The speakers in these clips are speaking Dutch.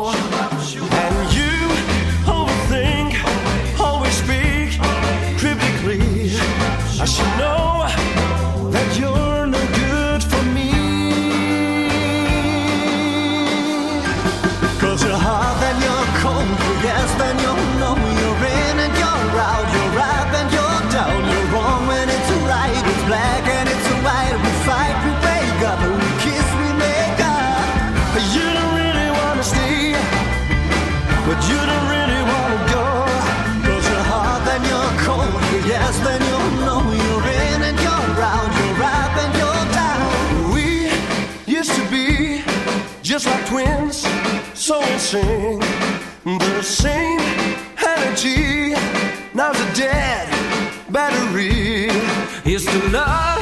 go. Shoot up, shoot up. just like twins, so sing. The same energy, now's a dead battery. Is to love.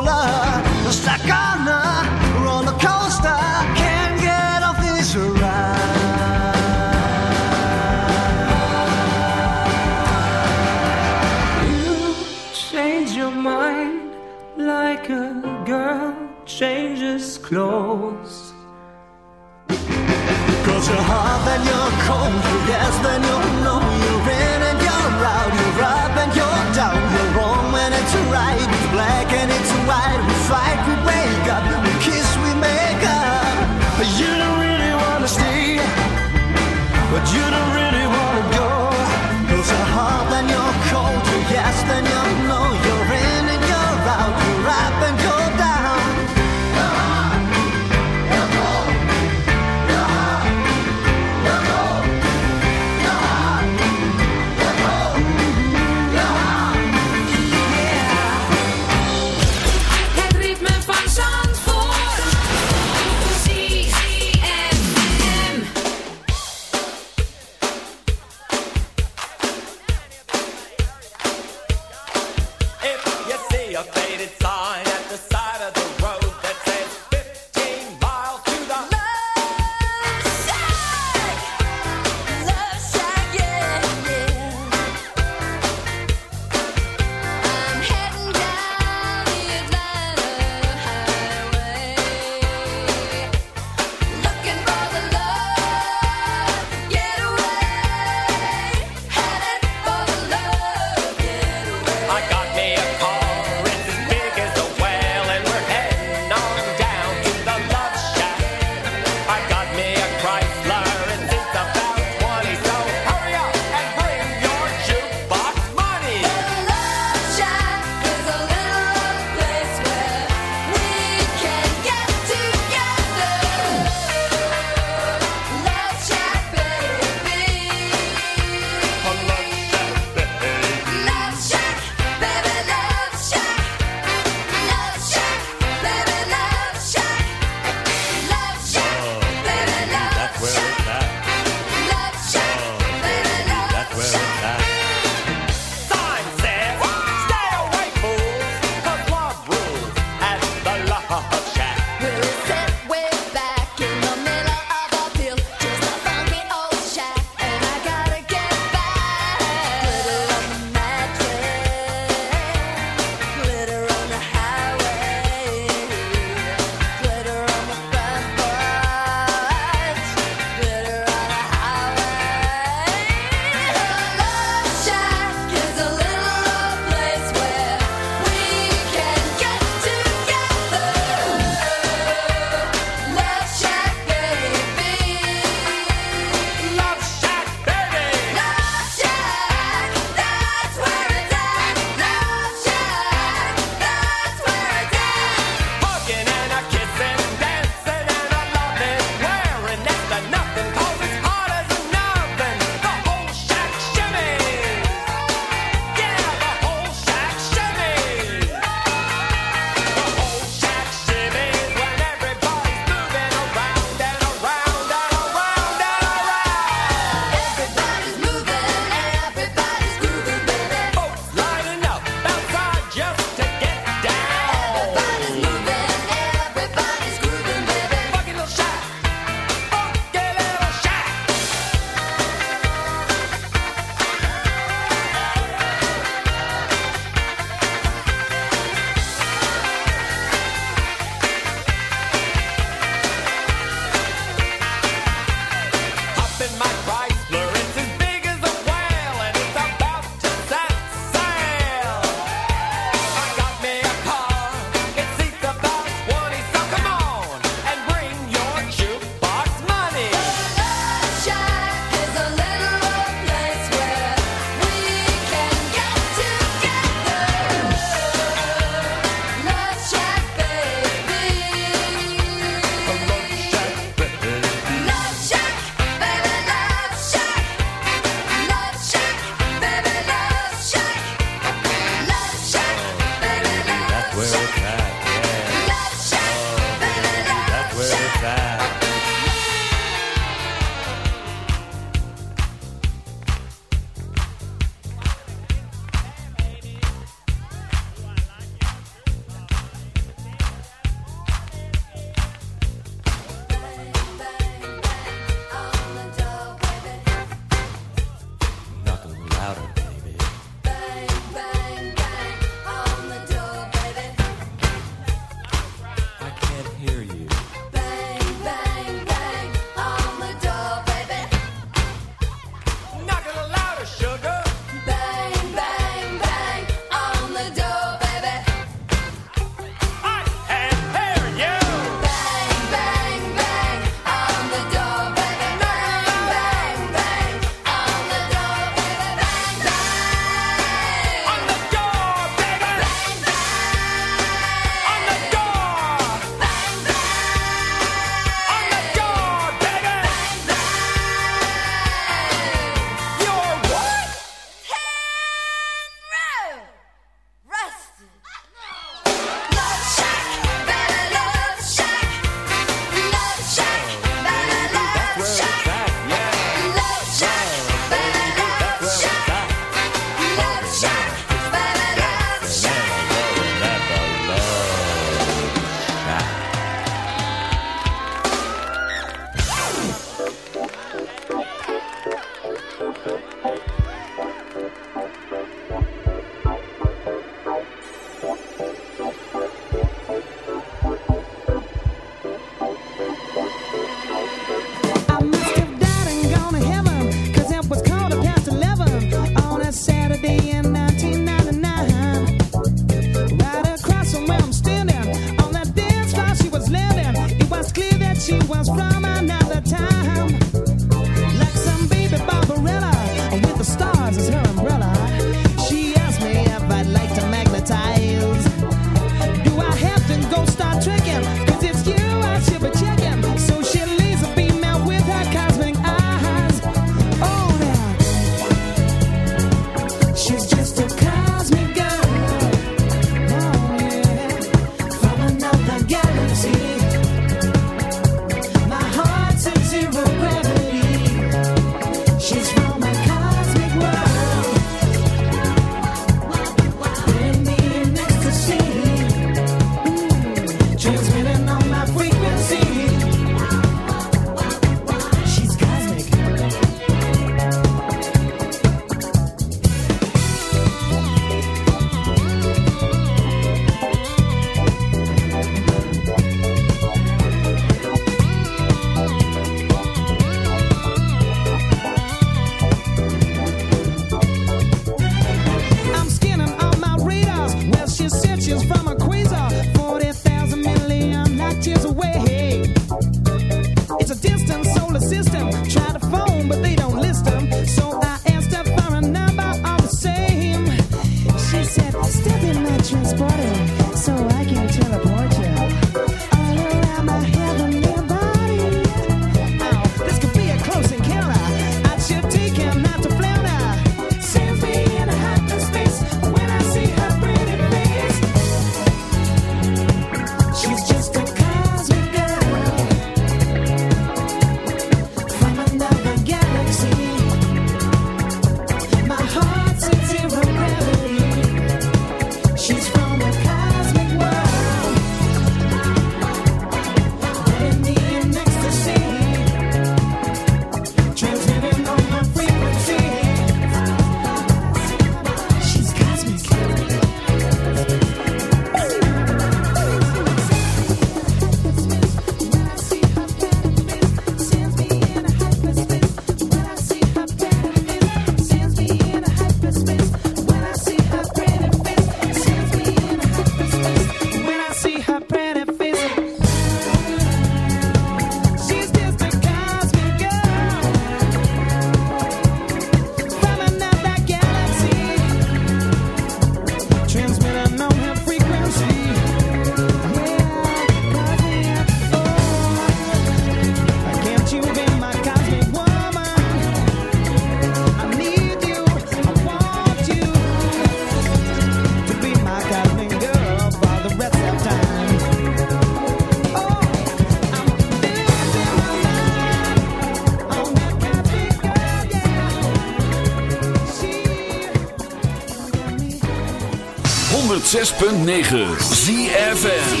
106.9 ZFN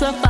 suffer.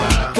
fire.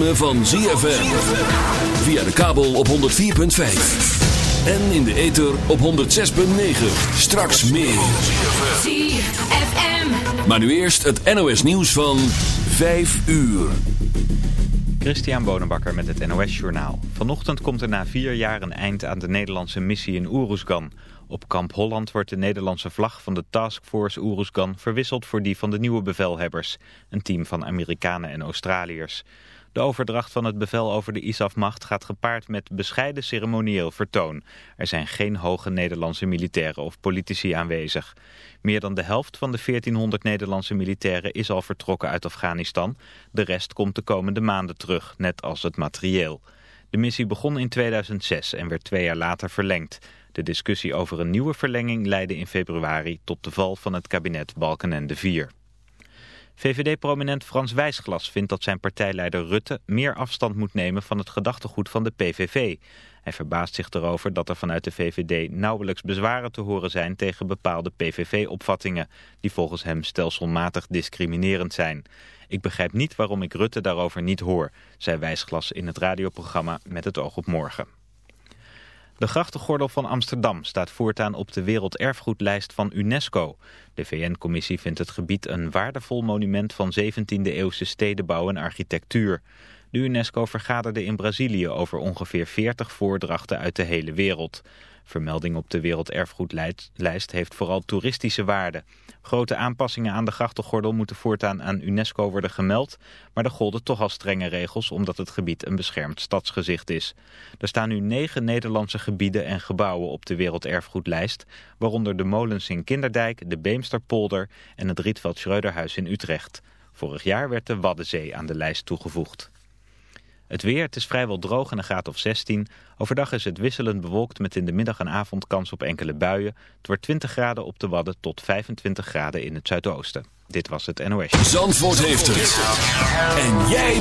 Ritme van ZFM. Via de kabel op 104.5. En in de ether op 106.9. Straks meer. ZFM. Maar nu eerst het NOS nieuws van 5 uur. Christian Bonenbakker met het NOS Journaal. Vanochtend komt er na vier jaar een eind aan de Nederlandse missie in Oeruzgan. Op kamp Holland wordt de Nederlandse vlag van de Taskforce Oeruzgan verwisseld voor die van de nieuwe bevelhebbers. Een team van Amerikanen en Australiërs. De overdracht van het bevel over de ISAF-macht gaat gepaard met bescheiden ceremonieel vertoon. Er zijn geen hoge Nederlandse militairen of politici aanwezig. Meer dan de helft van de 1400 Nederlandse militairen is al vertrokken uit Afghanistan. De rest komt de komende maanden terug, net als het materieel. De missie begon in 2006 en werd twee jaar later verlengd. De discussie over een nieuwe verlenging leidde in februari tot de val van het kabinet Balkenende IV. VVD-prominent Frans Wijsglas vindt dat zijn partijleider Rutte meer afstand moet nemen van het gedachtegoed van de PVV. Hij verbaast zich erover dat er vanuit de VVD nauwelijks bezwaren te horen zijn tegen bepaalde PVV-opvattingen, die volgens hem stelselmatig discriminerend zijn. Ik begrijp niet waarom ik Rutte daarover niet hoor, zei Wijsglas in het radioprogramma Met het oog op morgen. De grachtengordel van Amsterdam staat voortaan op de werelderfgoedlijst van UNESCO. De VN-commissie vindt het gebied een waardevol monument van 17e-eeuwse stedenbouw en architectuur. De UNESCO vergaderde in Brazilië over ongeveer 40 voordrachten uit de hele wereld. Vermelding op de werelderfgoedlijst heeft vooral toeristische waarde. Grote aanpassingen aan de grachtengordel moeten voortaan aan UNESCO worden gemeld, maar er golden toch al strenge regels omdat het gebied een beschermd stadsgezicht is. Er staan nu negen Nederlandse gebieden en gebouwen op de werelderfgoedlijst, waaronder de molens in Kinderdijk, de Beemsterpolder en het Rietveld Schreuderhuis in Utrecht. Vorig jaar werd de Waddenzee aan de lijst toegevoegd. Het weer, het is vrijwel droog en een graad of 16. Overdag is het wisselend bewolkt met in de middag en avond kans op enkele buien. Het wordt 20 graden op de Wadden tot 25 graden in het zuidoosten. Dit was het NOS. Zandvoort heeft het. En jij